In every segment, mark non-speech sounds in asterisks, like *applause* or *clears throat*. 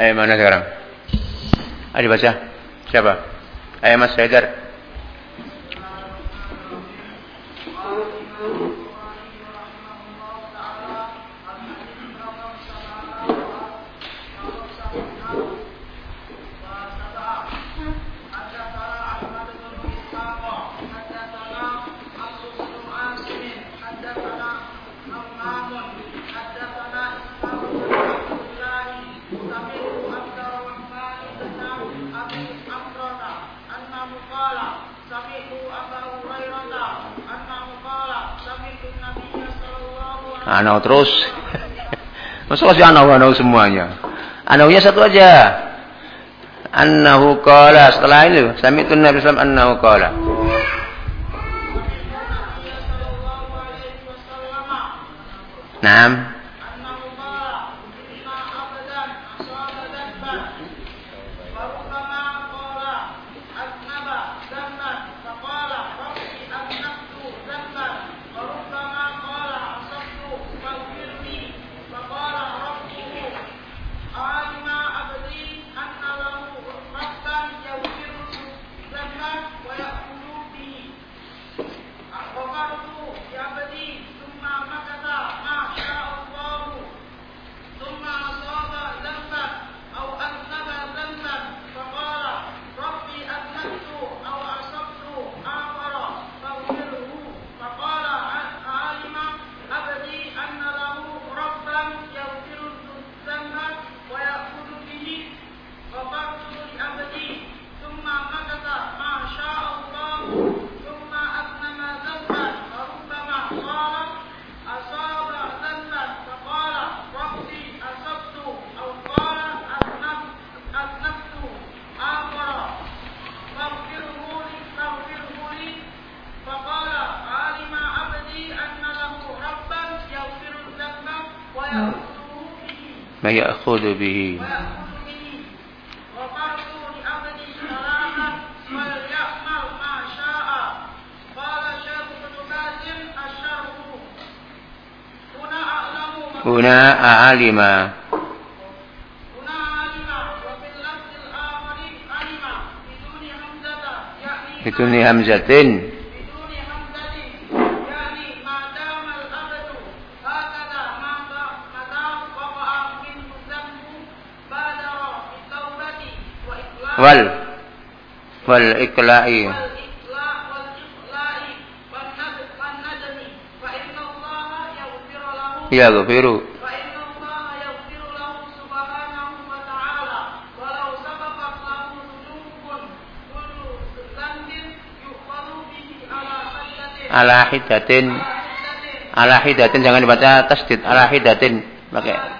Ayo mana sekarang? Ayo baca. Siapa? Ayo Mas Haidar. Anau terus. Masa si anau anau semuanya. Anaunya satu aja. Annahu qala setelah ini sami itu Nabi sallallahu annahu qala. Naam. ما يأخذ به. هنا علم بدون همزة. Wal wal ikla'i. Ya ghafiru ala hidatin. Ala hidatin jangan dibaca tasdid. Ala hidatin. Pakai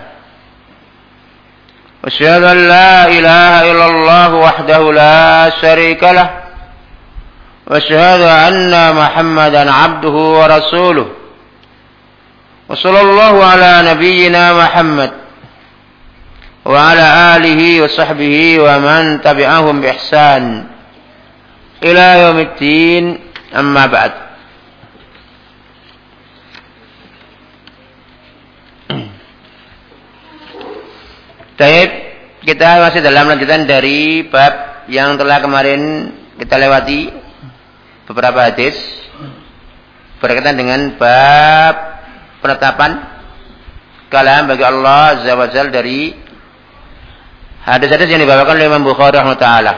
واشهد أن لا إله إلا الله وحده لا شريك له وأشهد أن محمدا عبده ورسوله وصلى الله على نبينا محمد وعلى آله وصحبه ومن تبعهم بإحسان إلى يوم الدين. أما بعد Baik, kita masih dalam lanjutan dari bab yang telah kemarin kita lewati. Beberapa hadis berkaitan dengan bab penetapan kalam bagi Allah Azza wa dari hadis-hadis yang dibawakan oleh Imam Bukhari rahimahullah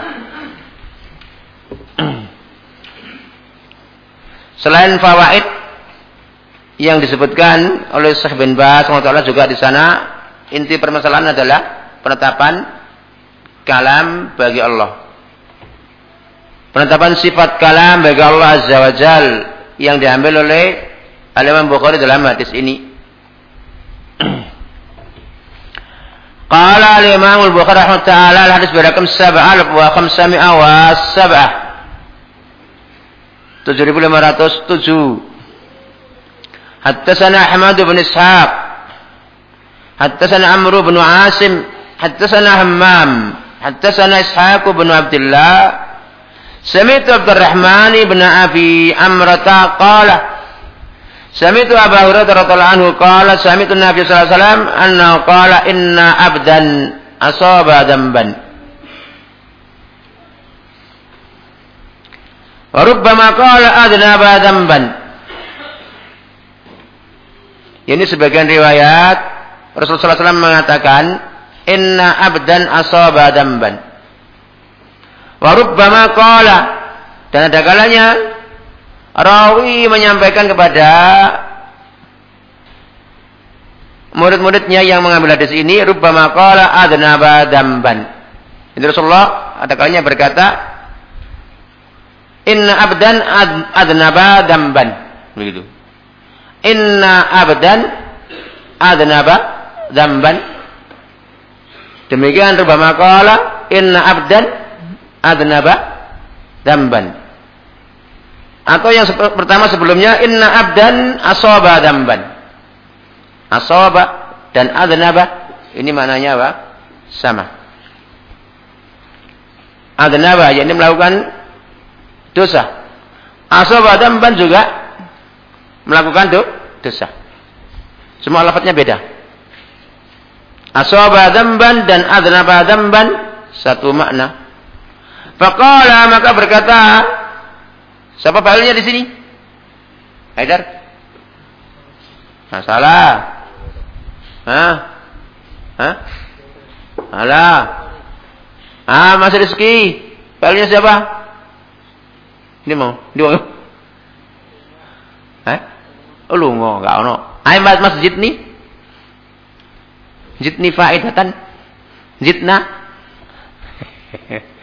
Selain fawaid yang disebutkan oleh Syekh bin Baz rahimahullah juga di sana Inti permasalahan adalah penetapan kalam bagi Allah. Penetapan sifat kalam bagi Allah Azza wa Jal yang diambil oleh Al-Imam Bukhari dalam hadis ini. *clears throat* Qala al-Imam al-Bukhari rahimahullah ta'ala al-hadis berakam sab'al wa khamsami'a wa sab'ah. 7507. Hattasana Ahmad bin Ishaq حدثنا عمرو بن عاصم حدثنا همام حدثنا إسحاق بن عبد الله سمعت عبد الرحمن بن أبي أمرة قال سمعت أبا هريرة رضي الله عنه قال سمعت النبي صلى الله عليه وسلم أنه قال إن عبدا أصاب ذنبا وربما قال أذنب ذنبا Ini sebagian riwayat Rasulullah SAW mengatakan Inna abdan asaba damban Warubbama qala Dan ada kalanya Rawi menyampaikan kepada murid-muridnya yang mengambil hadis ini rubbama qala adnaba damban. Itu Rasulullah ada kalanya berkata inna abdan adnaba damban. Begitu. Inna abdan adnaba damban. Demikian rubbama qala inna abdan adnaba damban. Atau yang pertama sebelumnya inna abdan asaba damban. Asaba dan adnaba ini maknanya apa? Sama. Adnaba yakni melakukan dosa. Asaba damban juga melakukan do, dosa. Semua lafadznya beda. Asaba damban dan adnaba damban satu makna. Faqala maka berkata Siapa failnya di sini? Haidar? Nah, salah. Hah? Hah? Alah. Ah, Mas Rizki. Failnya siapa? Ini mau. Mau. Hah? Oh, lu mau enggak ono. Ai mas masjid nih. Jitni faidatan. Jitna. *laughs*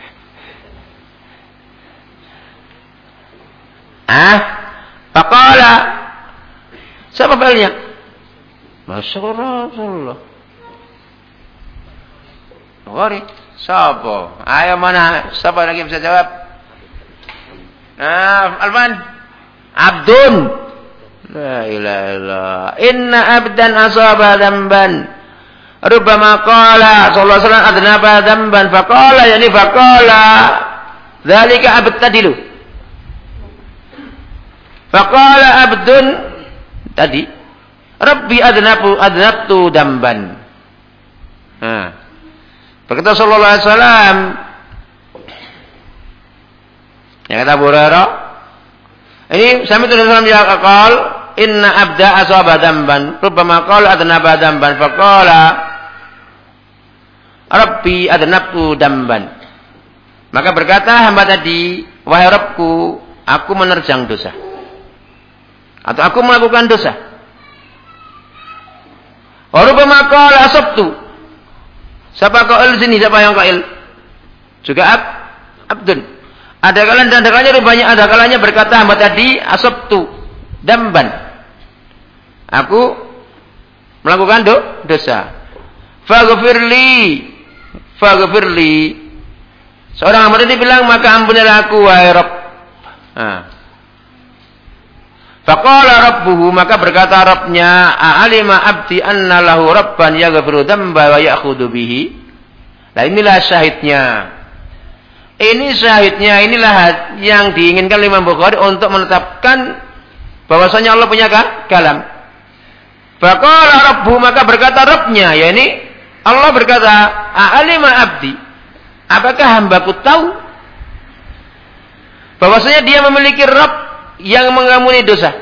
Ah, Faqala. Siapa failnya? Rasulullah. Bukhari. Siapa? Ayo mana? Siapa lagi bisa jawab? Nah, Alman. Abdun. La ilaha illallah. Inna abdan asaba damban. Rubbama qala sallallahu alaihi wasallam adnaba damban faqala yani faqala dzalika abtadilu Faqala abdun tadi Rabbi adnabu adnabtu damban. Nah. Berkata sallallahu alaihi wasallam yang kata Abu Hurairah ini sami itu dalam ya qal inna abda asaba damban rubbama qala adnaba damban faqala Rabbi adnabtu damban maka berkata hamba tadi wahai Rabbku aku menerjang dosa atau aku melakukan dosa. Warubama qala asabtu. Siapa qail sini? Siapa yang qail? Juga ab, abdun. Ada kalanya dan ada kalanya rupanya ada kalanya berkata hamba tadi asabtu damban. Aku melakukan do, dosa. Faghfirli. Faghfirli. Seorang hamba tadi bilang maka ampunilah aku wahai Rabb. Nah. Faqala rabbuhu maka berkata Rabbnya a'alima abdi anna lahu rabban yaghfiru dzamba wa ya'khudhu bihi. Nah inilah syahidnya. Ini syahidnya inilah yang diinginkan Imam Bukhari untuk menetapkan bahwasanya Allah punya kalam. Faqala rabbuhu maka berkata Rabbnya ya ini Allah berkata a'alima abdi apakah hambaku tahu bahwasanya dia memiliki Rabb yang mengampuni dosa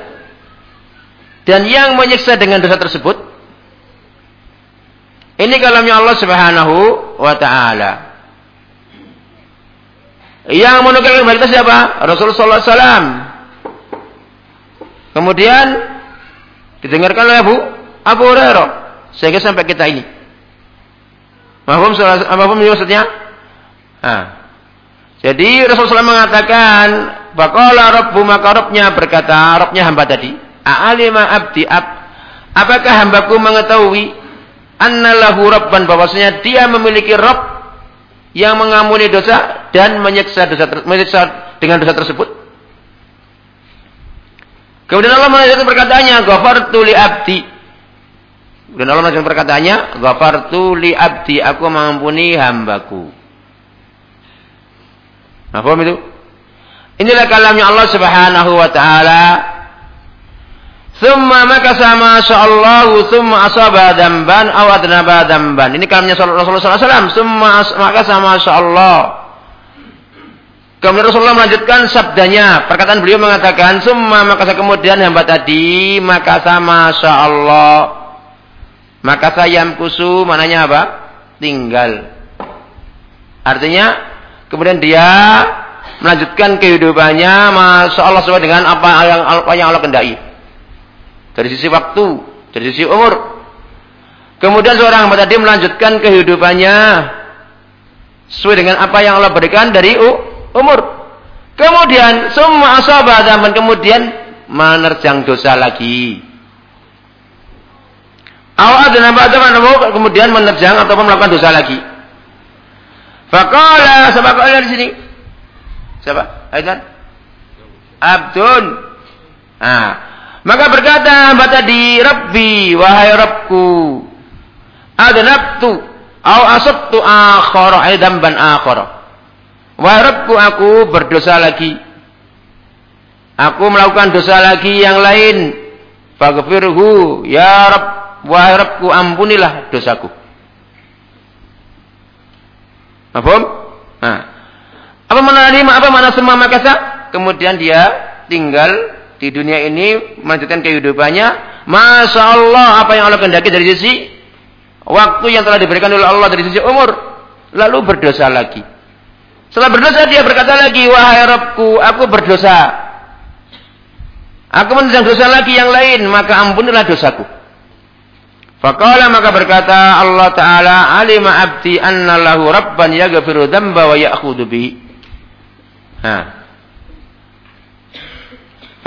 dan yang menyiksa dengan dosa tersebut Ini kalamnya Allah Subhanahu wa taala. Yang menukilkan kita siapa? Rasulullah SAW. Kemudian didengarkan oleh Abu Abu Hurairah sehingga sampai kita ini. Mahfum mahfum maksudnya? Nah. Jadi Rasulullah mengatakan, "Baqala rabbu maka Rabbnya berkata, Rabbnya hamba tadi, "A'alima abdi ab Apakah hambaku mengetahui annalahu rabban bahwasanya dia memiliki Rabb yang mengampuni dosa dan menyiksa dosa menyiksa dengan dosa tersebut? Kemudian Allah melanjutkan perkataannya, "Ghafartu li abdi." Dan Allah melanjutkan perkataannya, "Ghafartu li abdi, aku mengampuni hambaku." Nah, paham itu? Inilah kalamnya Allah Subhanahu wa taala. Summa maka sama Allahu summa asaba damban aw adnaba damban. Ini kalamnya Rasulullah SAW. Summa maka sama Allah. Kemudian Rasulullah melanjutkan sabdanya. Perkataan beliau mengatakan, Summa maka kemudian hamba tadi, maka sama Allah. Maka sayam kusu, mananya apa? Tinggal. Artinya, kemudian dia melanjutkan kehidupannya, Masya Allah sesuai dengan apa yang, apa yang Allah kendai. Dari sisi waktu, dari sisi umur. Kemudian seorang hamba tadi melanjutkan kehidupannya sesuai dengan apa yang Allah berikan dari umur. Kemudian semua asabah zaman kemudian menerjang dosa lagi. Awal dan apa kemudian menerjang atau melakukan dosa lagi. Fakala siapa kalian di sini? Siapa? Aidan? Abdun. Ah. Maka berkata hamba tadi, Rabbi, wahai Rabbku, adnabtu, au asabtu akhara, ban akhara. Wahai Rabbku, aku berdosa lagi. Aku melakukan dosa lagi yang lain. Faghfirhu, ya Rabb, wahai Rabbku, ampunilah dosaku. Apa? Nah. Apa menerima apa mana semua makasa? Kemudian dia tinggal di dunia ini melanjutkan kehidupannya. Masya Allah apa yang Allah kehendaki dari sisi waktu yang telah diberikan oleh Allah dari sisi umur. Lalu berdosa lagi. Setelah berdosa dia berkata lagi, wahai Rabbku, aku berdosa. Aku menentang dosa lagi yang lain, maka ampunilah dosaku. Faqala maka berkata Allah Ta'ala, alima abdi anna lahu rabban yaghfiru dhanba wa ya'khudhu bihi. Ha.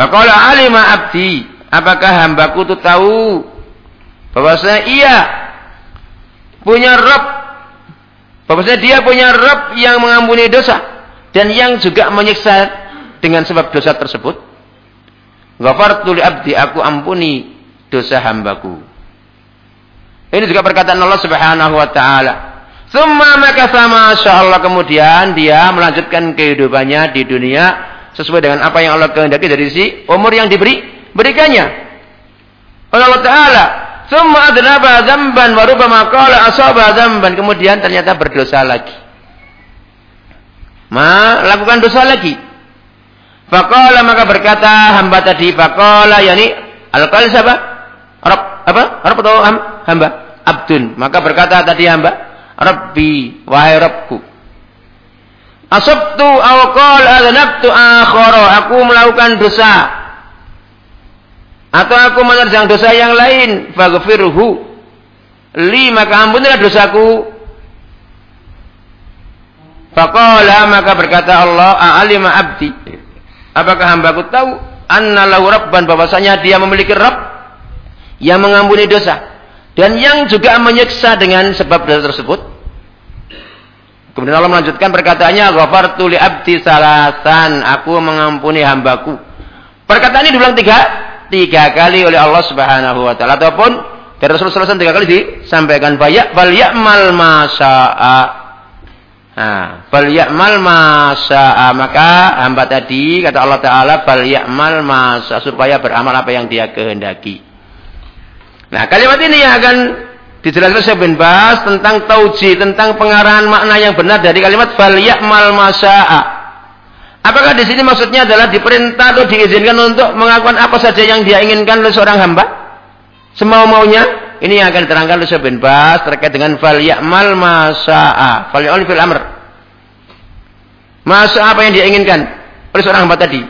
Alima abdi, apakah hambaku itu tahu bahwasanya ia punya Rabb Bahwasanya dia punya Rabb yang mengampuni dosa dan yang juga menyiksa dengan sebab dosa tersebut. Ghafartu li abdi aku ampuni dosa hambaku. Ini juga perkataan Allah Subhanahu wa taala. Summa maka sama Allah kemudian dia melanjutkan kehidupannya di dunia sesuai dengan apa yang Allah kehendaki dari si umur yang diberi berikannya. Allah Taala Summa adnaba dzamban wa rubbama qala asaba dzamban. Kemudian ternyata berdosa lagi. Ma lakukan dosa lagi. Faqala maka berkata hamba tadi faqala yani al-qal siapa? Rabb apa? Rabb atau hamba? Abdun. Maka berkata tadi hamba, Rabbi, wahai Rabbku. Asabtu aw qala adnabtu akhara. Aku melakukan dosa atau aku menerjang dosa yang lain, faghfirhu. Li maka ampunilah dosaku. Faqala maka berkata Allah, "A'alima abdi." Apakah hambaku tahu anna lahu rabban bahwasanya dia memiliki Rabb yang mengampuni dosa dan yang juga menyiksa dengan sebab dosa tersebut? Kemudian Allah melanjutkan perkataannya, "Ghafartu li abdi salasan." Aku mengampuni hambaku. Perkataan ini diulang tiga tiga kali oleh Allah Subhanahu wa taala ataupun dari Rasulullah tiga kali disampaikan banyak fal ya'mal masa'a. Nah, fal ya'mal maka hamba tadi kata Allah taala fal ya'mal masa supaya beramal apa yang dia kehendaki. Nah, kalimat ini yang akan dijelaskan Syekh bin Bas tentang tauji, tentang pengarahan makna yang benar dari kalimat fal ya'mal masa'a. Apakah di sini maksudnya adalah diperintah atau diizinkan untuk mengakukan apa saja yang dia inginkan oleh seorang hamba? Semau-maunya? Ini yang akan diterangkan oleh Syekh bin Bas terkait dengan fal ya'mal masa'a. Fal ya'mal fil amr. Masa apa yang dia inginkan oleh seorang hamba tadi.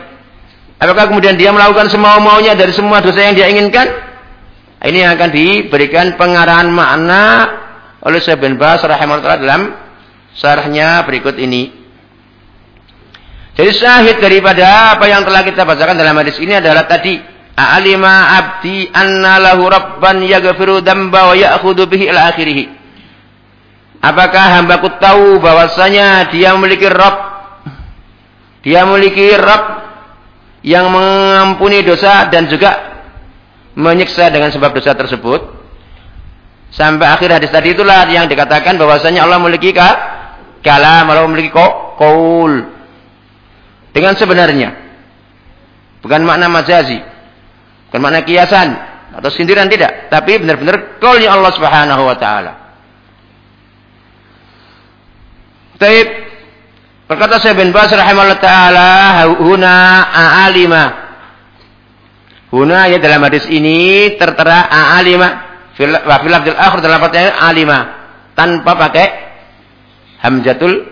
Apakah kemudian dia melakukan semua maunya dari semua dosa yang dia inginkan? Ini yang akan diberikan pengarahan makna oleh Syekh bin Bas rahimahullah dalam syarahnya berikut ini. Jadi syahid daripada apa yang telah kita bacakan dalam hadis ini adalah tadi A'alima abdi anna lahu rabban yaghfiru dhanba wa ya'khudhu bihi ila akhirih. Apakah hambaku tahu bahwasanya dia memiliki Rabb dia memiliki Rabb yang mengampuni dosa dan juga menyiksa dengan sebab dosa tersebut. Sampai akhir hadis tadi itulah yang dikatakan bahwasanya Allah memiliki kalam, Allah memiliki kaul. Dengan sebenarnya. Bukan makna majazi. Bukan makna kiasan atau sindiran tidak, tapi benar-benar kaulnya Allah Subhanahu wa taala. Taib Berkata Syekh bin Bas rahimahullah taala, huna a'alima. Huna ya dalam hadis ini tertera a'alima. Wa fil lafzil akhir dalam artinya alima tanpa pakai hamzatul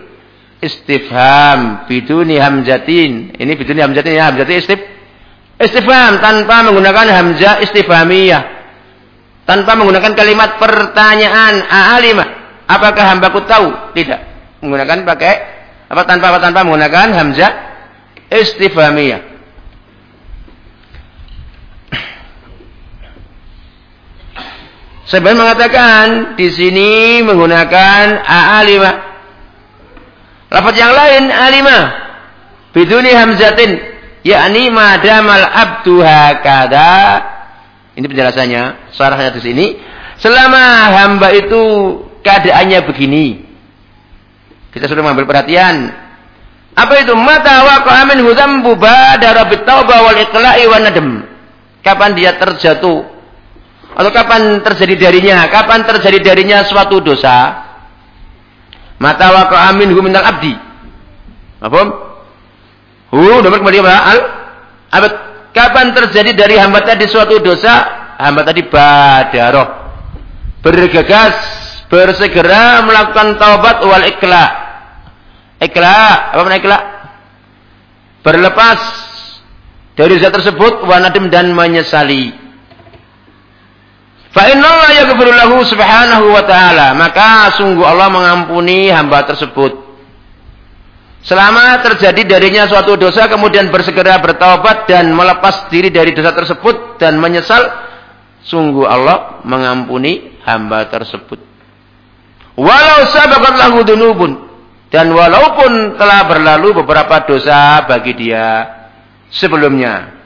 istifham biduni hamzatin. Ini biduni hamzatin ya hamzatin istif istifham tanpa menggunakan hamzah istifhamiyah. Tanpa menggunakan kalimat pertanyaan a'alima. Apakah hambaku tahu? Tidak. Menggunakan pakai apa tanpa apa tanpa menggunakan hamzah istifhamiyah. Sebenarnya mengatakan di sini menggunakan a'alima. Lafaz yang lain alima biduni hamzatin yakni madamal abdu hakada. Ini penjelasannya, syarahnya di sini. Selama hamba itu keadaannya begini, kita sudah mengambil perhatian. Apa itu? Mata waqa'a minhu dzambu badara bitauba wal iqla'i wan nadam. Kapan dia terjatuh? Atau kapan terjadi darinya? Kapan terjadi darinya suatu dosa? Mata waqa'a minhu minal abdi. Apa? Hu, nomor kembali apa? Al abad. Kapan terjadi dari hamba tadi suatu dosa? Hamba tadi badaroh. Bergegas, bersegera melakukan taubat wal ikhla' Ikla, apa makna ikla? Berlepas dari zat tersebut wanadim dan menyesali. Fa yaghfiru subhanahu wa ta'ala. Maka sungguh Allah mengampuni hamba tersebut. Selama terjadi darinya suatu dosa kemudian bersegera bertaubat dan melepas diri dari dosa tersebut dan menyesal, sungguh Allah mengampuni hamba tersebut. Walau sabaqat lahu dan walaupun telah berlalu beberapa dosa bagi dia sebelumnya.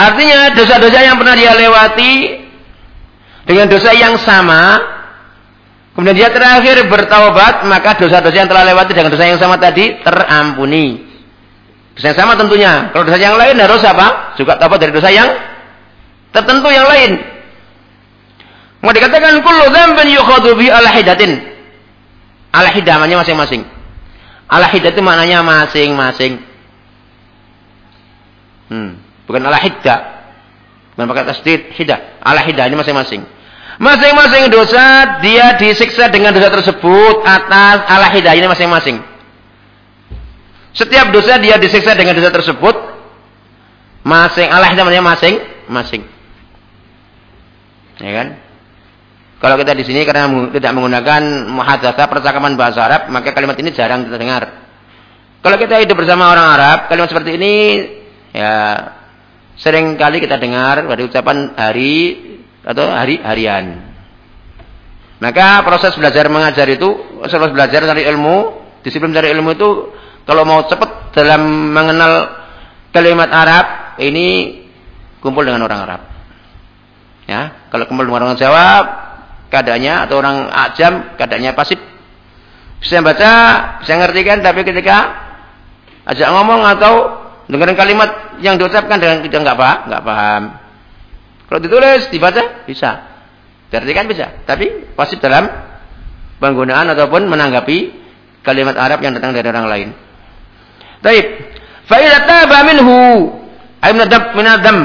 Artinya dosa-dosa yang pernah dia lewati dengan dosa yang sama, kemudian dia terakhir bertaubat, maka dosa-dosa yang telah lewati dengan dosa yang sama tadi terampuni. Dosa yang sama tentunya. Kalau dosa yang lain harus apa? Juga taubat dari dosa yang tertentu yang lain. Mau dikatakan kullu dzambin yukhadu bi ala hidatin. Ala hidamanya masing-masing. Ala hidat itu maknanya masing-masing. Hmm, bukan ala hidda. Bukan pakai tasdid hidah. Ala hidahnya masing-masing. Masing-masing dosa dia disiksa dengan dosa tersebut atas ala hidayahnya masing-masing. Setiap dosa dia disiksa dengan dosa tersebut masing ala hidayahnya masing-masing. Ya kan? Kalau kita di sini karena tidak menggunakan muhadatsah percakapan bahasa Arab, maka kalimat ini jarang kita dengar. Kalau kita hidup bersama orang Arab, kalimat seperti ini ya sering kali kita dengar pada ucapan hari atau hari harian. Maka proses belajar mengajar itu, proses belajar dari ilmu, disiplin dari ilmu itu kalau mau cepat dalam mengenal kalimat Arab, ini kumpul dengan orang Arab. Ya, kalau kumpul dengan orang Jawa, keadaannya atau orang ajam keadaannya pasif. Bisa baca, bisa ngerti kan, tapi ketika ajak ngomong atau dengerin kalimat yang diucapkan dengan kita nggak paham, nggak paham. Kalau ditulis, dibaca, bisa. Diartikan bisa. Tapi pasif dalam penggunaan ataupun menanggapi kalimat Arab yang datang dari orang lain. Taib. Fa idza taba minhu ay min adam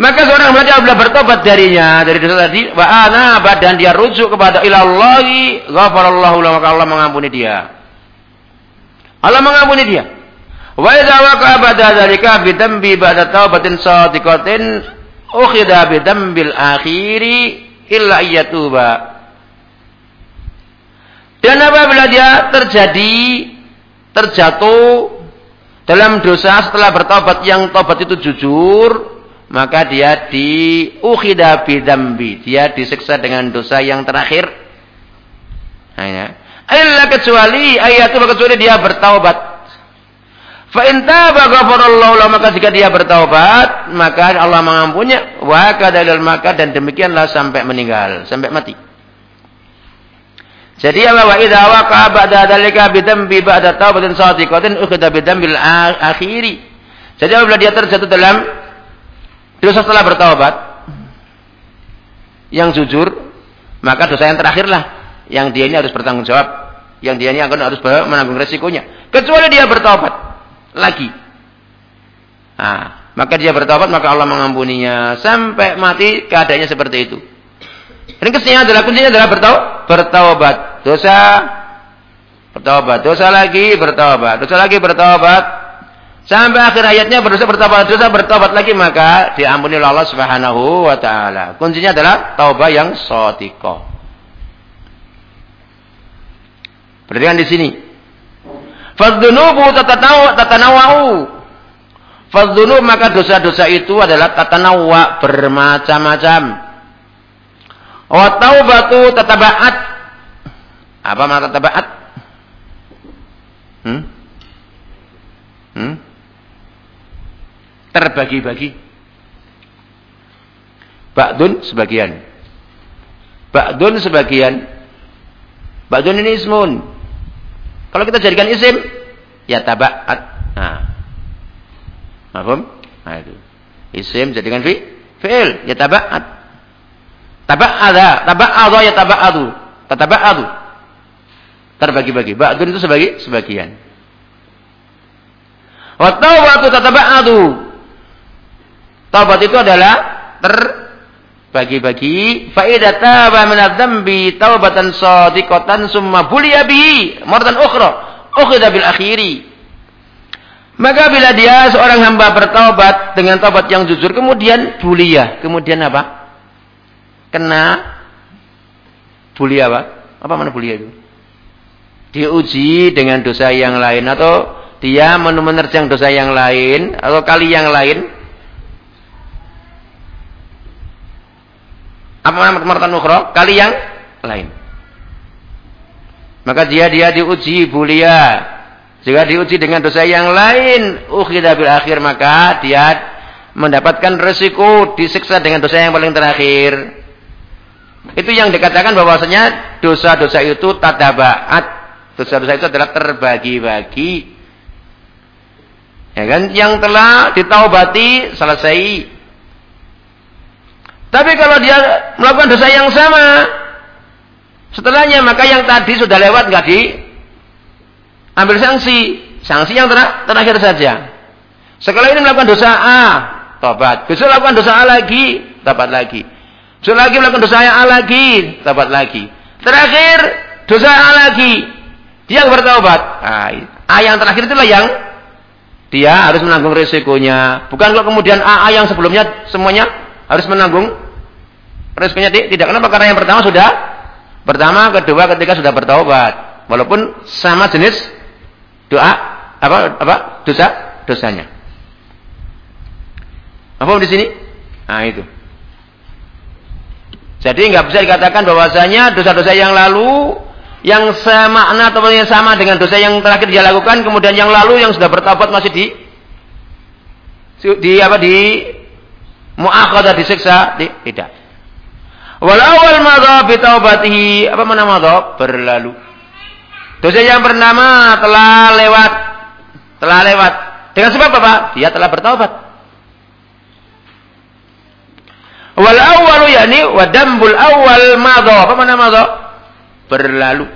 Maka seorang hamba apabila bertobat darinya dari dosa tadi, wa ana dan dia rujuk kepada ilallahi, ghafarallahu lahu maka Allah mengampuni dia. Allah mengampuni dia. Wa idza waqa'a ba'da dzalika bi dambi ba'da taubatin sadiqatin ukhidha bi dambil akhiri illa iyatuba. Dan apabila dia terjadi terjatuh dalam dosa setelah bertobat yang tobat itu jujur, maka dia di ukhida bidambi dia disiksa dengan dosa yang terakhir. Hanya illa kecuali ayat kecuali dia bertaubat fa in taba ghafarallahu maka jika dia bertaubat maka Allah mengampuninya wa kadalil maka dan demikianlah sampai meninggal sampai mati jadi Allah wa idza waqa ba'da dzalika bidambi ba'da taubatin sadiqatin ukhida bidambil akhiri jadi apabila dia terjatuh dalam Dosa setelah bertaubat yang jujur, maka dosa yang terakhirlah yang dia ini harus bertanggung jawab. Yang dia ini akan harus menanggung resikonya. Kecuali dia bertaubat lagi. Nah, maka dia bertaubat maka Allah mengampuninya sampai mati keadaannya seperti itu. Ini kuncinya adalah kuncinya adalah bertaubat, bertaubat. Dosa bertaubat, dosa lagi bertaubat, dosa lagi bertaubat, Sampai akhir ayatnya berdosa bertobat dosa bertobat lagi maka diampuni oleh Allah Subhanahu wa taala. Kuncinya adalah taubat yang shadiqah. Perhatikan di sini. Fadzunubu tatanawwa'u. Fadzunub maka dosa-dosa itu adalah tatanawwa bermacam-macam. Wa taubatu tatabaat. Apa makna tatabaat? Hmm? Hmm? terbagi-bagi. Ba'dun sebagian. Ba'dun sebagian. Ba'dun ini ismun. Kalau kita jadikan isim, ya taba'at. Nah. Mahfum? Nah itu. Isim jadikan fi fi'il, ya taba'at. Taba'adha, taba'adha ya taba'adu. Tataba'adu. Terbagi-bagi. Ba'dun itu sebagai sebagian. Wa tawbatu tataba'adu. Taubat itu adalah terbagi-bagi. Faidah taba min dzambi taubatan shadiqatan summa buliya bihi maratan ukhra. Ukhidha bil akhiri. Maka bila dia seorang hamba bertaubat dengan taubat yang jujur, kemudian bulia, kemudian apa? Kena bulia apa? Apa mana bulia itu? Diuji dengan dosa yang lain atau dia menerjang dosa yang lain atau kali yang lain apa nama maratan ukhra? Kali yang lain. Maka dia dia diuji bulia. Jika diuji dengan dosa yang lain, ukhidha bil akhir maka dia mendapatkan resiko disiksa dengan dosa yang paling terakhir. Itu yang dikatakan bahwasanya dosa-dosa itu tadabaat. Dosa-dosa itu adalah terbagi-bagi. Ya kan? Yang telah ditaubati selesai tapi kalau dia melakukan dosa yang sama, setelahnya maka yang tadi sudah lewat nggak di ambil sanksi, sanksi yang ter terakhir saja. Sekali ini melakukan dosa A, tobat. Besok melakukan dosa A lagi, tobat lagi. Besok lagi melakukan dosa A lagi, tobat lagi. Terakhir dosa A lagi, dia bertobat. Nah, A yang terakhir itulah yang dia harus menanggung resikonya. Bukan kalau kemudian A yang sebelumnya semuanya harus menanggung resikonya tidak. Kenapa? Karena yang pertama sudah pertama, kedua, ketika sudah bertaubat, walaupun sama jenis doa apa apa dosa dosanya. Apa di sini? Nah itu. Jadi nggak bisa dikatakan bahwasanya dosa-dosa yang lalu yang semakna atau yang sama dengan dosa yang terakhir dia lakukan, kemudian yang lalu yang sudah bertaubat masih di di apa di muakhadah disiksa di, tidak. Wal awal madha bi taubatihi apa mana madha berlalu. Dosa yang bernama telah lewat telah lewat. Dengan sebab apa? Dia telah bertaubat. Wal awalu yakni wa dambul awal madha. Apa mana madha? Berlalu.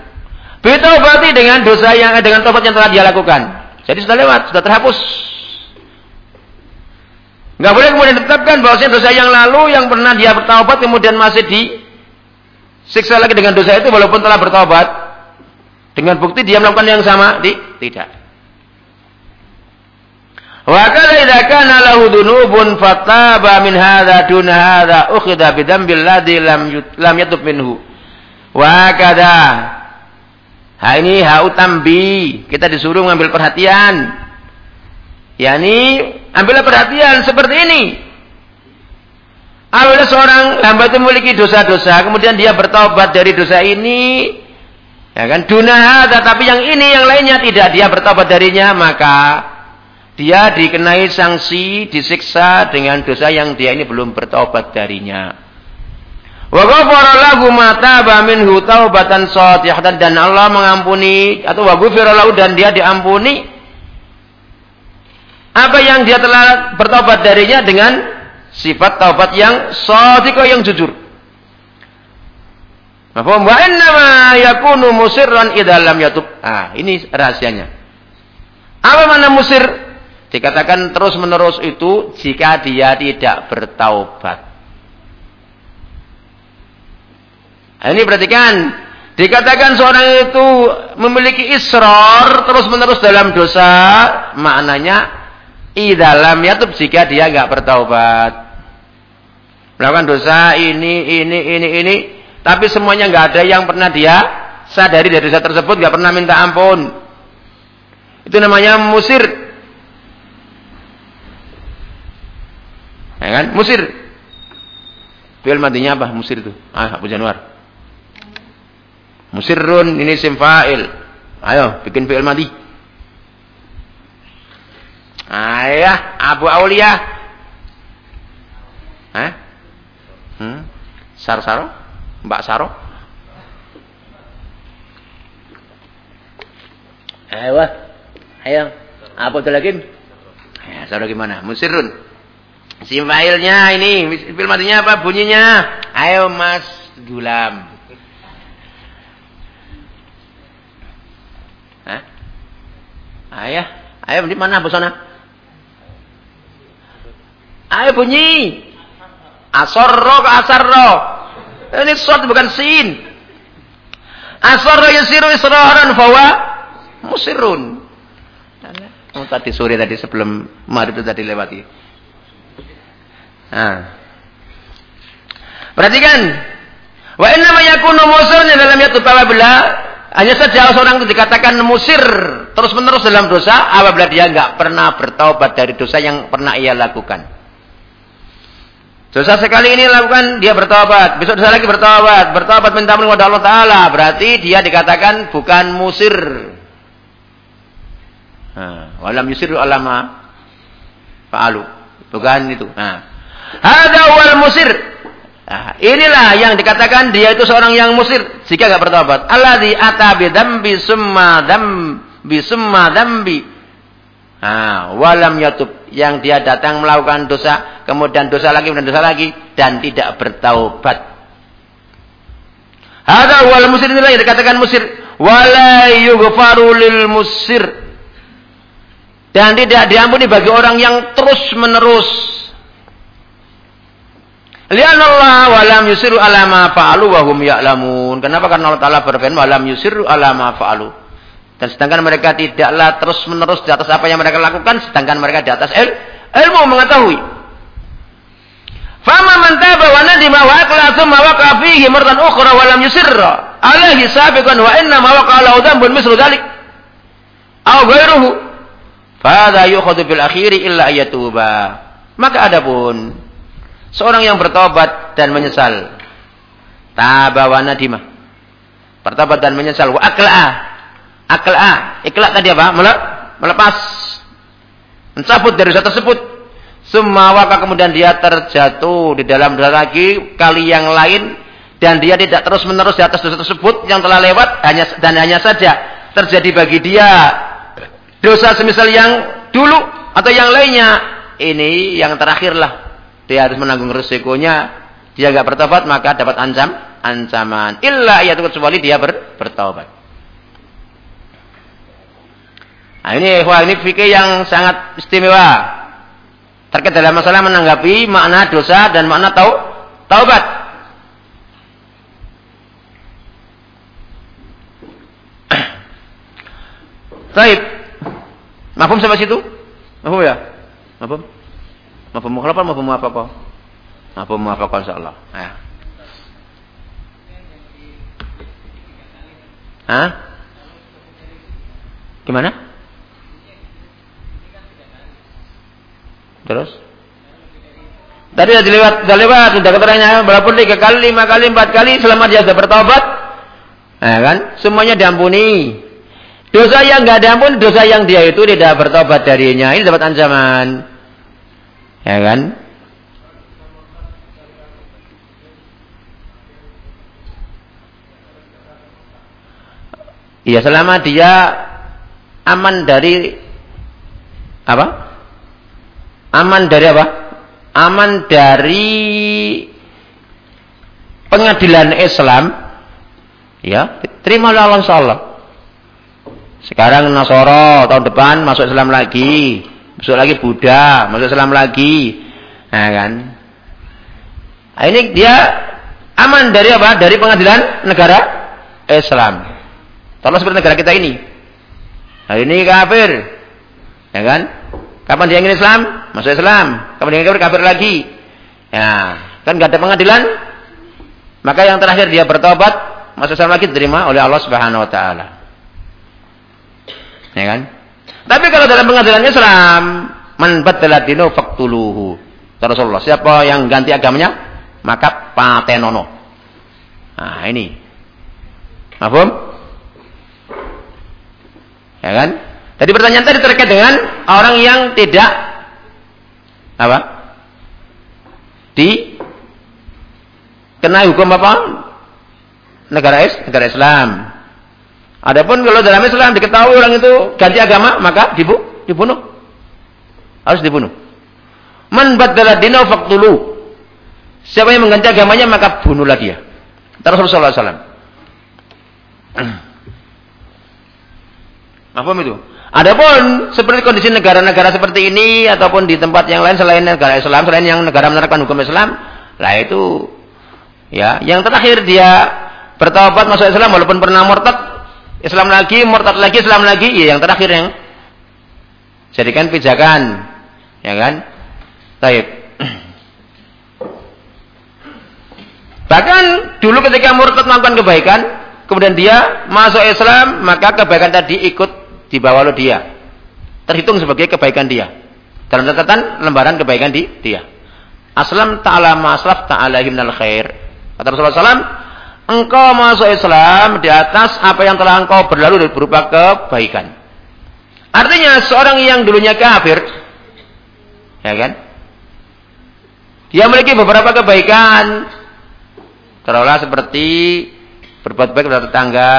Bitaubati dengan dosa yang dengan taubat yang telah dia lakukan. Jadi sudah lewat, sudah terhapus. Nggak boleh kemudian ditetapkan bahwasanya dosa yang lalu yang pernah dia bertaubat kemudian masih disiksa lagi dengan dosa itu walaupun telah bertaubat dengan bukti dia melakukan yang sama di tidak. Wa kala idza kana lahu dunubun fataba min hadza dun hadza ukhidha bi dzambil ladzi lam lam yatub minhu. Wa kada Ha ini ha utambi, kita disuruh mengambil perhatian. Yani ambillah perhatian seperti ini. Apabila seorang hamba itu memiliki dosa-dosa, kemudian dia bertobat dari dosa ini, ya kan, dunaha, tetapi yang ini, yang lainnya tidak, dia bertobat darinya, maka dia dikenai sanksi, disiksa dengan dosa yang dia ini belum bertobat darinya. Wa ghafara lahu ma taba minhu taubatan dan Allah mengampuni atau wa ghufira dan dia diampuni apa yang dia telah bertobat darinya dengan sifat taubat yang shadiqah yang jujur. Mafhum wa yakunu musirran idza lam yatub. Ah, ini rahasianya. Apa mana musir? Dikatakan terus-menerus itu jika dia tidak bertaubat. Nah, ini perhatikan. Dikatakan seorang itu memiliki isror terus-menerus dalam dosa, maknanya idalam yatub jika dia nggak bertaubat. Melakukan dosa ini, ini, ini, ini, tapi semuanya nggak ada yang pernah dia sadari dari dosa tersebut, nggak pernah minta ampun. Itu namanya musir. Ya kan? Musir. Fi'il madinya apa? Musir itu. Ah, Abu Januar. Musirrun ini sim fa'il. Ayo, bikin fi'il madi. Ayah, Abu Aulia. Hah? Hmm? Sar Saro? Mbak Saro? Ayo, ayo. Apa itu lagi? Ya, Saro gimana? Musirrun. Sim fa'ilnya ini, fi'il madinya apa bunyinya? Ayo Mas Gulam. Ayah, ayah di mana busana? Ayah bunyi. Asorro ke asarro. Ini sesuatu bukan sin. Asorro yasiru israran fawa musirun. Oh, tadi sore tadi sebelum maghrib itu tadi lewati. Nah. Perhatikan. Wa inna ma yakunu musirun dalam yatub apabila hanya saja seorang itu dikatakan musir terus menerus dalam dosa apabila dia nggak pernah bertaubat dari dosa yang pernah ia lakukan. Dosa sekali ini lakukan dia bertaubat, besok dosa lagi bertaubat, bertaubat minta ampun kepada Allah Taala, berarti dia dikatakan bukan musir. Nah, walam yusiru alama fa'alu. Bukan itu. Nah. Hada wal musir. Nah, inilah yang dikatakan dia itu seorang yang musir jika tidak bertobat. Alladzi ata bidambi summa dambi summa dambi. Nah, walam yatub yang dia datang melakukan dosa, kemudian dosa lagi dan dosa lagi dan tidak bertaubat. Hada wal musir inilah yang dikatakan musir. Wala lil musir. Dan tidak diampuni bagi orang yang terus menerus Lianallah walam yusiru alama fa'alu wa hum ya'lamun. Kenapa? Karena Allah Ta'ala berfirman walam yusiru alama fa'alu. Dan sedangkan mereka tidaklah terus menerus di atas apa yang mereka lakukan, sedangkan mereka di atas il, ilmu mengetahui. Fama man taba wa nadima wa akla thumma waqa fihi maratan ukhra wa lam yusirra alaihi sabiqan wa inna ma waqa lahu dhanbun mislu dhalik aw ghairuhu fa hadha yukhadhu bil akhiri illa ayatuba. Maka adapun Seorang yang bertobat dan menyesal. Tabawa nadimah. Bertobat dan menyesal. Wa akla'ah. Akla'ah. Iklak tadi apa? Melepas. Mencabut dari dosa tersebut. Sumawaka kemudian dia terjatuh di dalam dosa lagi. Kali yang lain. Dan dia tidak terus menerus di atas dosa tersebut yang telah lewat. Hanya, dan hanya saja terjadi bagi dia dosa semisal yang dulu atau yang lainnya. Ini yang terakhirlah dia harus menanggung resikonya. Dia nggak bertobat maka dapat ancam ancaman. Illa itu kecuali dia ber, bertobat. Nah, ini wah ini fikih yang sangat istimewa. terkait dalam masalah menanggapi makna dosa dan makna tau taubat. *coughs* Baik. Mafhum sampai situ? Mafhum ya? Mafhum? Mafhum mukhalafah, mafhum apa apa? Mafhum apa insyaallah. Ya. Hah? Gimana? Terus? Tadi sudah lewat, sudah lewat, sudah keterangannya walaupun tiga kali, lima kali, empat kali, selama dia sudah bertobat, nah kan? Semuanya diampuni. Dosa yang nggak diampuni, dosa yang dia itu tidak bertobat darinya, ini dapat ancaman, ya kan? Iya selama dia aman dari apa? Aman dari apa? Aman dari pengadilan Islam. Ya, terima oleh Allah. Sekarang Nasoro tahun depan masuk Islam lagi, masuk lagi Buddha, masuk Islam lagi, nah kan? Nah, ini dia aman dari apa? Dari pengadilan negara Islam. Kalau seperti negara kita ini. Hari ini kafir. Ya kan? Kapan dia ingin Islam? Masuk Islam. Kapan dia ingin kafir? Kafir lagi. Ya, kan gak ada pengadilan. Maka yang terakhir dia bertobat, masuk Islam lagi diterima oleh Allah Subhanahu wa taala. Ya kan? Tapi kalau dalam pengadilan Islam, man badala dinu faqtuluhu. Rasulullah, siapa yang ganti agamanya, maka patenono. Nah, ini. Mahfum? Ya kan? Jadi pertanyaan tadi terkait dengan orang yang tidak apa? Di kena hukum apa? Negara is, negara Islam. Adapun kalau dalam Islam diketahui orang itu ganti agama, maka dibu, dibunuh. Harus dibunuh. Man badala dina faqtulu. Siapa yang mengganti agamanya maka bunuhlah dia. Rasulullah SAW. Apa *clears throat* itu? Adapun seperti kondisi negara-negara seperti ini ataupun di tempat yang lain selain negara Islam, selain yang negara menerapkan hukum Islam, lah itu ya, yang terakhir dia bertobat masuk Islam walaupun pernah murtad, Islam lagi, murtad lagi, Islam lagi, ya yang terakhir yang jadikan pijakan, ya kan? Taib. *clears throat* Bahkan dulu ketika murtad melakukan kebaikan, kemudian dia masuk Islam, maka kebaikan tadi ikut dibawa oleh dia. Terhitung sebagai kebaikan dia. Dalam catatan lembaran kebaikan di dia. Aslam ta'ala ma'aslaf ta'ala himnal khair. Kata Rasulullah SAW, engkau masuk Islam di atas apa yang telah engkau berlalu berupa kebaikan. Artinya seorang yang dulunya kafir, ya kan? Dia memiliki beberapa kebaikan. Terolah seperti berbuat baik kepada tetangga,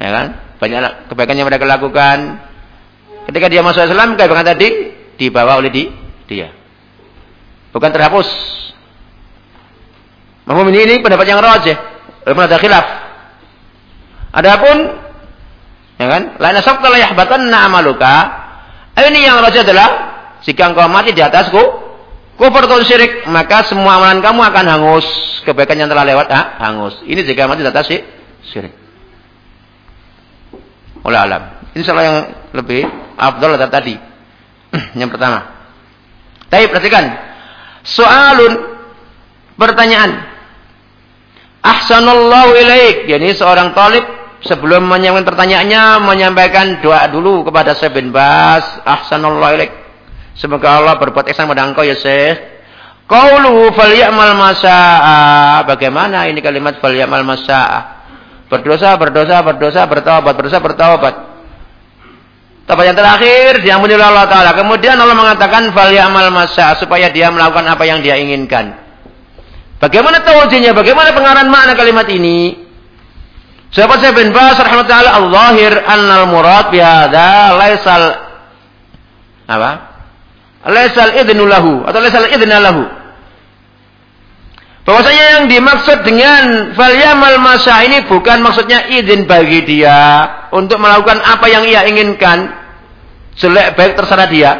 ya kan? Banyak kebaikan yang mereka lakukan. Ketika dia masuk Islam, kebaikan tadi dibawa oleh di, dia. Bukan terhapus. Mahmum ini, ini pendapat yang rajih. Walaupun ada khilaf. Adapun ya kan? Lain asabta la yahbatanna amaluka. Ini yang rajih adalah jika engkau mati di atasku kufur atau syirik, maka semua amalan kamu akan hangus. Kebaikan yang telah lewat ha? hangus. Ini jika mati di atas syirik oleh alam. Ini salah yang lebih afdal tadi. *clears throat* yang pertama. Tapi perhatikan. Soalun pertanyaan. Ahsanallahu ilaik. Jadi seorang talib sebelum menyampaikan pertanyaannya menyampaikan doa dulu kepada Syekh bin Bas. Ahsanallahu ilaik. Semoga Allah berbuat ihsan pada engkau ya Syekh. Qauluhu falyamal masa'a. Bagaimana ini kalimat falyamal masa'a? Berdosa, berdosa, berdosa, bertaubat, berdosa, bertaubat. Taubat yang terakhir diampuni oleh Allah Taala. Kemudian Allah mengatakan fal ya'mal masa supaya dia melakukan apa yang dia inginkan. Bagaimana tawjinya? Bagaimana pengarahan makna kalimat ini? Sahabat saya bin Bas rahmatullah al-zahir annal murad bihadza laisal apa? Laisal idnu lahu atau laisal idna lahu. Bahwasanya yang dimaksud dengan falyamal masa ini bukan maksudnya izin bagi dia untuk melakukan apa yang ia inginkan. Jelek baik terserah dia.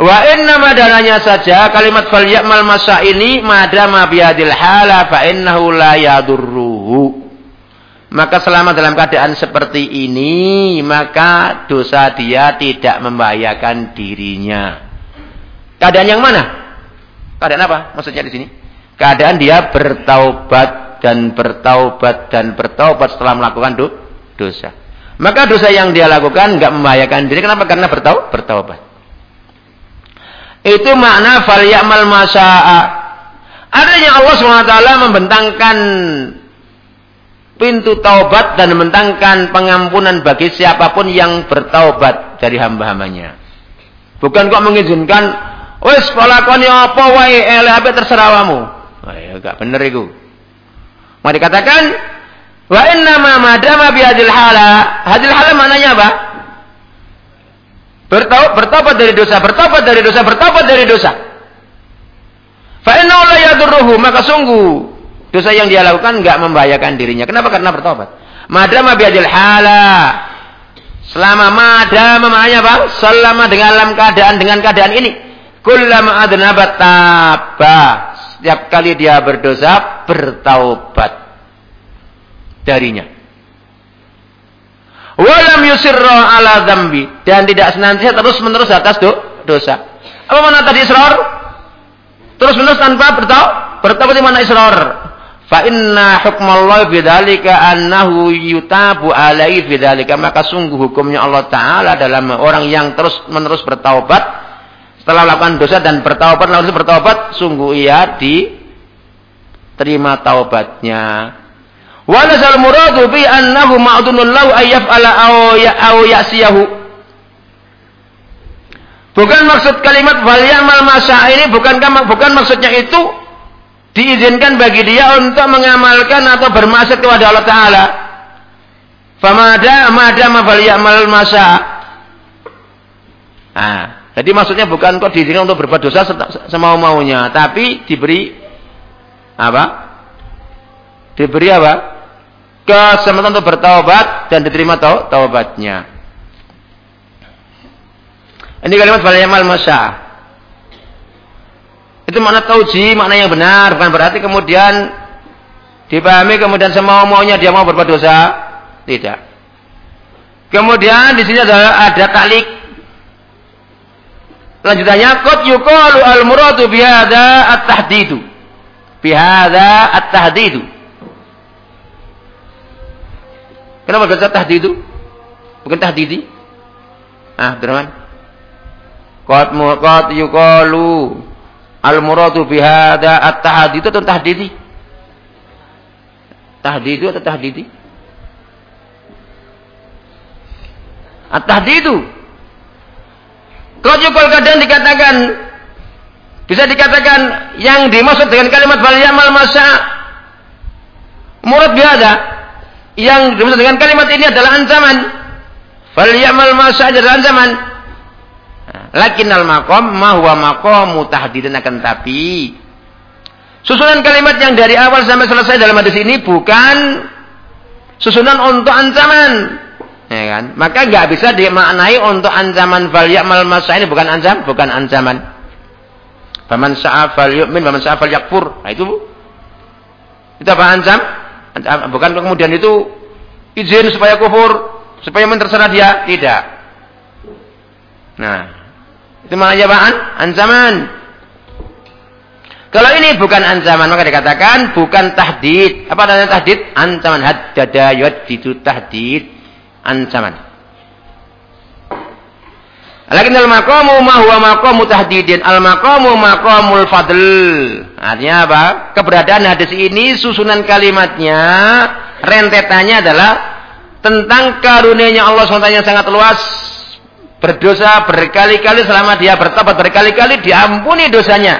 Wa inna madananya saja kalimat fal ya'mal masa ini madama biadil hala fa innahu la yadurruhu. Maka selama dalam keadaan seperti ini, maka dosa dia tidak membahayakan dirinya. Keadaan yang mana? Keadaan apa? Maksudnya di sini? Keadaan dia bertaubat dan bertaubat dan bertaubat setelah melakukan do dosa. Maka dosa yang dia lakukan nggak membahayakan diri. Kenapa? Karena bertau bertaubat. Itu makna fal ya'mal masa'a. Adanya Allah SWT membentangkan pintu taubat dan membentangkan pengampunan bagi siapa pun yang bertaubat dari hamba-hambanya. Bukan kok mengizinkan, wis polakoni apa wae eleh ape terserah wamu. Wah, ya gak bener itu. Mau dikatakan wa inna ma madama bi hadil hala. Hadil hala maknanya apa? Bertaubat, bertobat dari dosa, bertobat dari dosa, bertobat dari dosa. Fa inna la yadurruhu, maka sungguh dosa yang dia lakukan enggak membahayakan dirinya. Kenapa? Karena bertobat. Madama biadil hala. Selama madama maknanya apa? Selama dengan dalam keadaan dengan keadaan ini. Kullama adnabat taba. Setiap kali dia berdosa, bertaubat darinya. Walam yusirra ala zambi dan tidak senantiasa terus menerus atas do, dosa. Apa mana tadi israr? Terus menerus tanpa bertau? Bertau di mana israr? Fa inna hukmallahi bidzalika annahu yutabu alaihi bidzalika maka sungguh hukumnya Allah taala dalam orang yang terus menerus bertaubat setelah melakukan dosa dan bertaubat lalu bertaubat sungguh ia diterima taubatnya Walasal muradu bi annahu ayyaf ala au ya'siyahu. Bukan maksud kalimat wal ya'mal masa ini bukankah bukan maksudnya itu diizinkan bagi dia untuk mengamalkan atau bermaksud kepada Allah taala. Famada mada fal ya'mal masa. Nah, jadi maksudnya bukan kok diizinkan untuk berbuat dosa semau-maunya, tapi diberi apa? Diberi apa? kesempatan untuk bertaubat dan diterima tau taubatnya. Ini kalimat mal masa. Itu makna tauji, makna yang benar, bukan berarti kemudian dipahami kemudian semau maunya dia mau berbuat dosa. Tidak. Kemudian di sini ada ada talik. Lanjutannya qad yuqalu al muradu bihadza at-tahdidu. Bihadza at-tahdidu Kenapa baca tahdidu? Bukan tahdidi? Ah, Abdurrahman. Qad muqad yuqalu al muradu bi hadza at tahdid atau tahdidi? Tahdidu atau tahdidi? At-tahdidu. Qad yuqal kadang dikatakan bisa dikatakan yang dimaksud dengan kalimat fal yamal masa murad biada yang dimaksud dengan kalimat ini adalah ancaman. Fal ya'mal ma adalah ancaman. Lakin al maqam ma huwa maqamu akan tapi susunan kalimat yang dari awal sampai selesai dalam hadis ini bukan susunan untuk ancaman. Ya kan? Maka nggak bisa dimaknai untuk ancaman fal ya'mal ma ini bukan ancam, bukan ancaman. Faman sa'a fal yu'min, faman sa'a fal yakfur. Nah itu itu apa ancam? Bukan kemudian itu izin supaya kufur, supaya terserah dia, tidak. Nah, itu maknanya apaan? Ancaman. Kalau ini bukan ancaman, maka dikatakan bukan tahdid. Apa namanya tahdid? Ancaman haddada itu tahdid. Ancaman. Lakin al maqamu ma huwa maqamu tahdidin. Al maqamu maqamul fadl. Artinya apa? Keberadaan hadis ini susunan kalimatnya, rentetannya adalah tentang karunia Allah SWT yang sangat luas. Berdosa berkali-kali selama dia bertobat berkali-kali diampuni dosanya.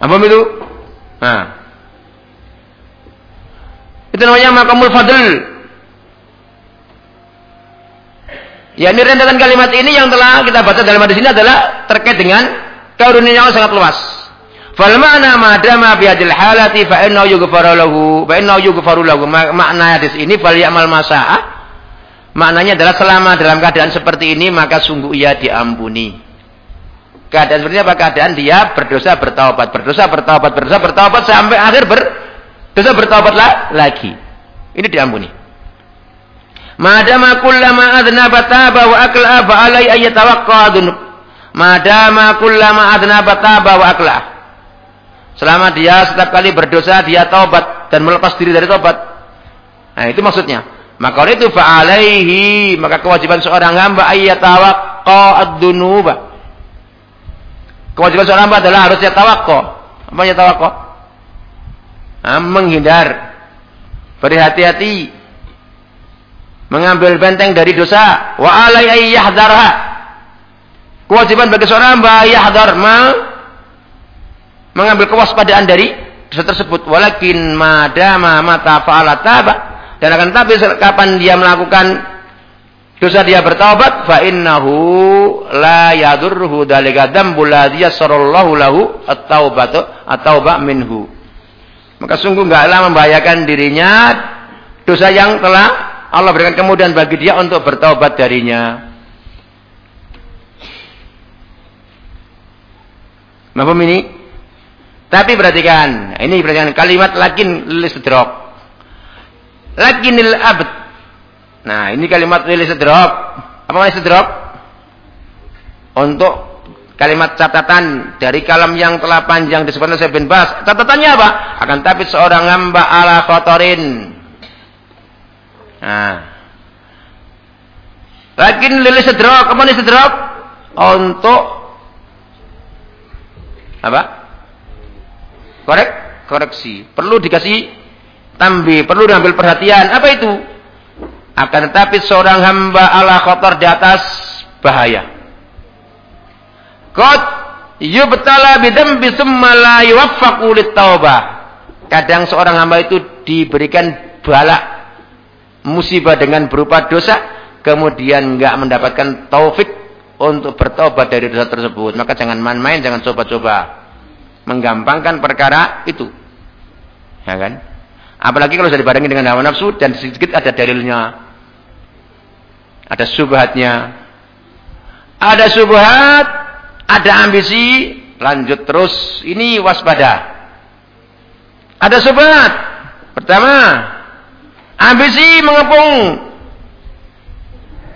Apa itu? Nah. Itu namanya maqamul fadl. Ya ini rentetan kalimat ini yang telah kita baca dalam hadis ini adalah terkait dengan karunia Allah sangat luas. Fal ma'na madama bi hadil halati fa innahu yughfaru lahu fa innahu yughfaru lahu. Makna hadis ini fal ya'mal masa'a Maknanya adalah selama dalam keadaan seperti ini maka sungguh ia diampuni. Keadaan seperti apa? Keadaan dia berdosa bertaubat, berdosa bertaubat, berdosa bertaubat sampai akhir berdosa bertaubatlah lagi. Ini diampuni. Madama kullama adnaba taba wa akla fa alai ayatawaqqa dzunub. Madama kullama adnaba taba wa akla. Selama dia setiap kali berdosa dia taubat dan melepas diri dari taubat. Nah, itu maksudnya. Maka oleh itu fa'alaihi maka kewajiban seorang hamba ayyatawaqqa ad-dunuba. Kewajiban seorang hamba adalah harusnya tawakko. Apa ya tawakko? Nah, menghindar. Berhati-hati. Mengambil benteng dari dosa. Wa alai ayyahdarha. Kewajiban bagi seorang hamba ayyahdar ma mengambil kewaspadaan dari dosa tersebut. Walakin madama mata fa'ala dan akan tapi kapan dia melakukan dosa dia bertaubat fa innahu la yadurruhu dalika dzambul ladzi yassarallahu lahu at-taubatu at-tauba minhu. Maka sungguh enggaklah membahayakan dirinya dosa yang telah Allah berikan kemudian bagi dia untuk bertaubat darinya. Mahfum ini? Tapi perhatikan, ini perhatikan kalimat lakin lisidrok. Lakinil abd. Nah, ini kalimat lil istidrak. Apa makna istidrak? Untuk kalimat catatan dari kalam yang telah panjang disebutkan oleh bin Bas. Catatannya apa? Akan tapi seorang hamba ala khotorin. Nah. Lakin lil istidrak. Istidrak? Untuk apa? Korek? Koreksi. Perlu dikasih Tambi perlu diambil perhatian. Apa itu? Akan tetapi seorang hamba ala kotor di atas bahaya. Qad yubtala bidam summa la yuwaffaqu taubah. Kadang seorang hamba itu diberikan balak musibah dengan berupa dosa, kemudian enggak mendapatkan taufik untuk bertobat dari dosa tersebut. Maka jangan main-main, jangan coba-coba menggampangkan perkara itu. Ya kan? Apalagi kalau sudah dibarengi dengan hawa nafsu dan sedikit ada dalilnya. Ada subhatnya. Ada subhat, ada ambisi, lanjut terus. Ini waspada. Ada subhat. Pertama, ambisi mengepung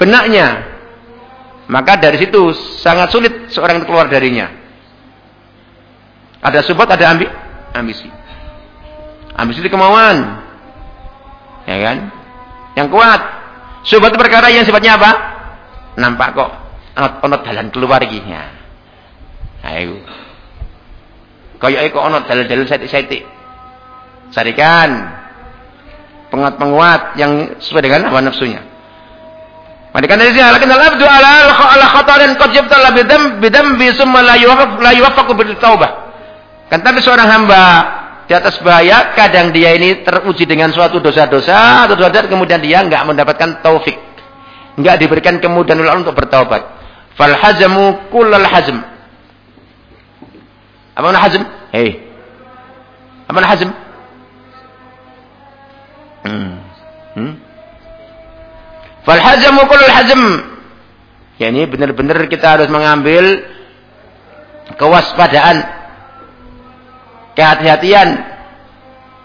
benaknya. Maka dari situ sangat sulit seorang keluar darinya. Ada subhat, ada ambi, ambisi. Ambisi itu kemauan. Ya kan? Yang kuat. Subhat perkara yang sifatnya apa? Nampak kok onot-onot dalan keluar iki. Ya. Ayo. Kaya kok onot dalan-dalan saitik-saitik. Sarikan penguat-penguat yang sesuai dengan hawa nafsunya. Maka dari sini alakan al-abdu ala ala khatarin qad yabtala bidam bidam bi summa la yuwaffaq la yuwaffaqu bil taubah. Kan tapi seorang hamba di atas bahaya, kadang dia ini teruji dengan suatu dosa-dosa atau dosa kemudian dia enggak mendapatkan taufik. Enggak diberikan kemudahan Allah untuk bertaubat. Fal hazamu kullal hazm. Apa makna hazm? Hei. Apa makna hazm? Hmm. Hmm? Fal hazamu kullal hazm. Ya ini benar-benar kita harus mengambil kewaspadaan kehati-hatian,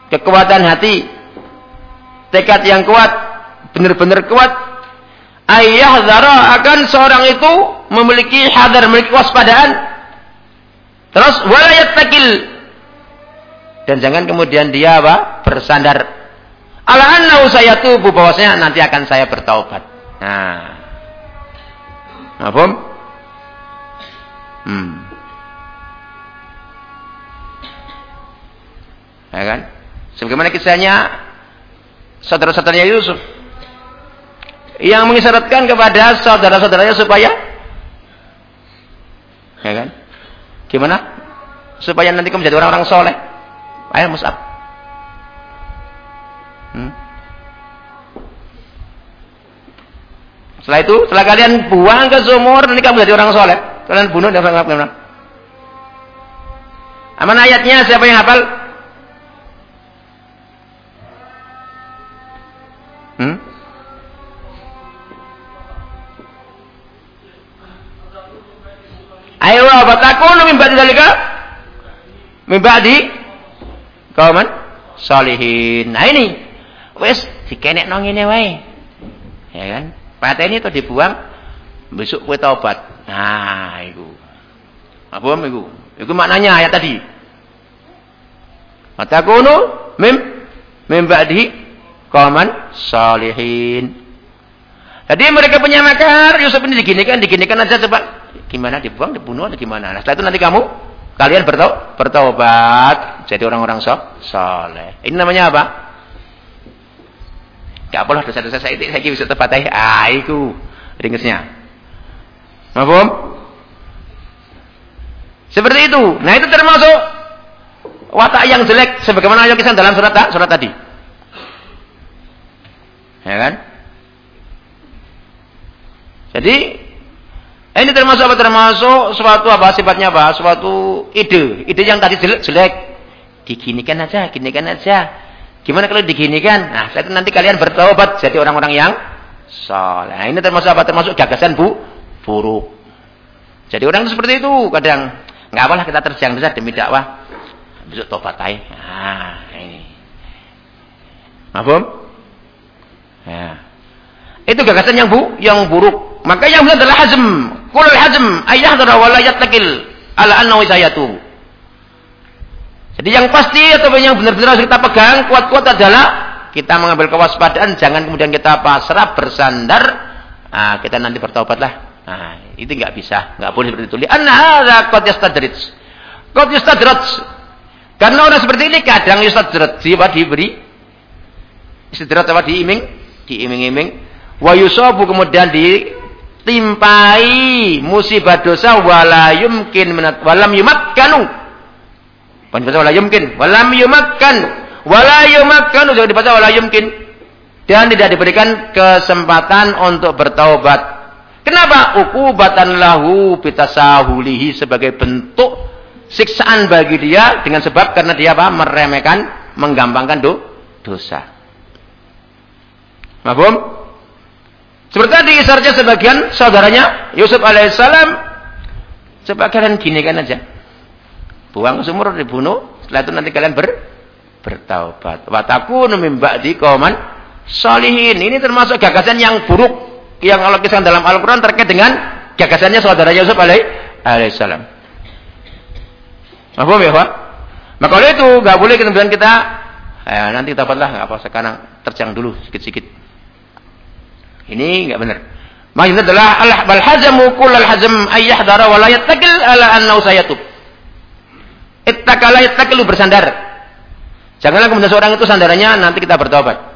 kekuatan hati, tekad yang kuat, benar-benar kuat. Ayah zara akan seorang itu memiliki hadar, memiliki waspadaan. Terus walayat takil. Dan jangan kemudian dia apa? Bersandar. Ala saya tubuh bahwasanya nanti akan saya bertaubat. Nah. Apa? Hmm. Ya kan? Sebagaimana kisahnya saudara-saudaranya Yusuf yang mengisyaratkan kepada saudara-saudaranya supaya ya kan? Gimana? Supaya nanti kamu menjadi orang-orang soleh. Ayo Mus'ab. Hmm? Setelah itu, setelah kalian buang ke sumur, nanti kamu jadi orang soleh. Kalian bunuh dan orang orang. Aman ayatnya siapa yang hafal? Hmm? Ayo, batakunu di ba'di dzalika? di kau man salihin. Nah ini wis dikenek nang ngene wae. Ya kan? Pateni itu dibuang besok kowe tobat. Nah, iku. Apa iku? Iku maknanya ayat tadi. Matakunu mim mim ba'di kauman salihin. Jadi mereka punya makar, Yusuf ini diginikan, diginikan aja coba. Gimana dibuang, dibunuh atau gimana? Nah, setelah itu nanti kamu kalian bertau, bertobat jadi orang-orang so, soleh. Ini namanya apa? Gak boleh dosa-dosa saya itu saya bisa terbatai. Ah, ringkasnya. Mahfum? Seperti itu. Nah, itu termasuk watak yang jelek sebagaimana yang kisah dalam surat surat tadi. Ya kan? Jadi ini termasuk apa? Termasuk suatu apa sifatnya apa? Suatu ide, ide yang tadi jelek, jelek. Diginikan aja, ginikan aja. Gimana kalau diginikan? Nah, itu nanti kalian bertobat jadi orang-orang yang soleh. Nah, ini termasuk apa? Termasuk gagasan bu, buruk. Jadi orang itu seperti itu kadang nggak apalah kita terjang besar demi dakwah. Besok tobat aja. Nah, ini. Mahfum? Ya. Itu gagasan yang bu, yang buruk. Maka yang benar adalah hazm. Kulul hazm ayah wa la yattaqil ala annahu sayatu. Jadi yang pasti atau yang benar-benar harus kita pegang kuat-kuat adalah kita mengambil kewaspadaan, jangan kemudian kita pasrah bersandar, nah, kita nanti bertobatlah. Nah, itu nggak bisa, nggak boleh seperti itu. Lianna hadza qad yastadrij. Qad. Karena orang seperti ini kadang yastadrij, siapa diberi istidrat apa diiming, diiming-iming, wa yusabu kemudian di timpai musibah dosa wala yumkin menat walam yumakkanu bukan wala yumkin. Walam yumakkan. Wala yumakkanu jangan dibaca wala yumkin. Dan tidak diberikan kesempatan untuk bertaubat. Kenapa? Ukubatan lahu bitasahulihi sebagai bentuk siksaan bagi dia. Dengan sebab karena dia apa? Meremehkan menggampangkan do, dosa. Mahfum? Seperti tadi saja sebagian saudaranya Yusuf alaihissalam coba kalian gini kan aja. Buang sumur dibunuh, setelah itu nanti kalian ber bertaubat. Wataku min ba'di qauman salihin. Ini termasuk gagasan yang buruk yang Allah kisah dalam Al-Qur'an terkait dengan gagasannya saudara Yusuf alaihissalam. Apa ya, Pak? Maka oleh itu nggak boleh kemudian kita eh, nanti dapatlah nggak apa sekarang terjang dulu sedikit-sedikit. Ini enggak benar. Maksudnya adalah al bal hazamu kullal hazm ayyahdara ala annahu sayatub. Ittakala yattaqilu bersandar. Janganlah kemudian seorang itu sandarannya nanti kita bertobat.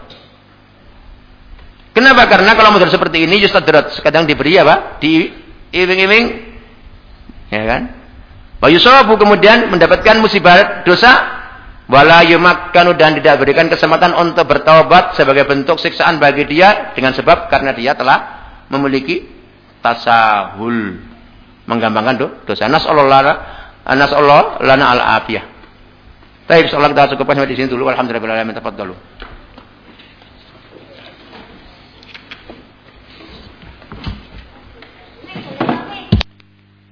Kenapa? Karena kalau model seperti ini yustadrat kadang diberi apa? Di iming-iming ya kan? Wa yusabu kemudian mendapatkan musibah dosa wala yumakkanu dan tidak berikan kesempatan untuk bertaubat sebagai bentuk siksaan bagi dia dengan sebab karena dia telah memiliki tasahul menggampangkan do, dosa nasallallahu nasallahu lana al afiyah. Baik, insyaallah kita cukupkan sampai di sini dulu. Alhamdulillah alamin tafadhalu.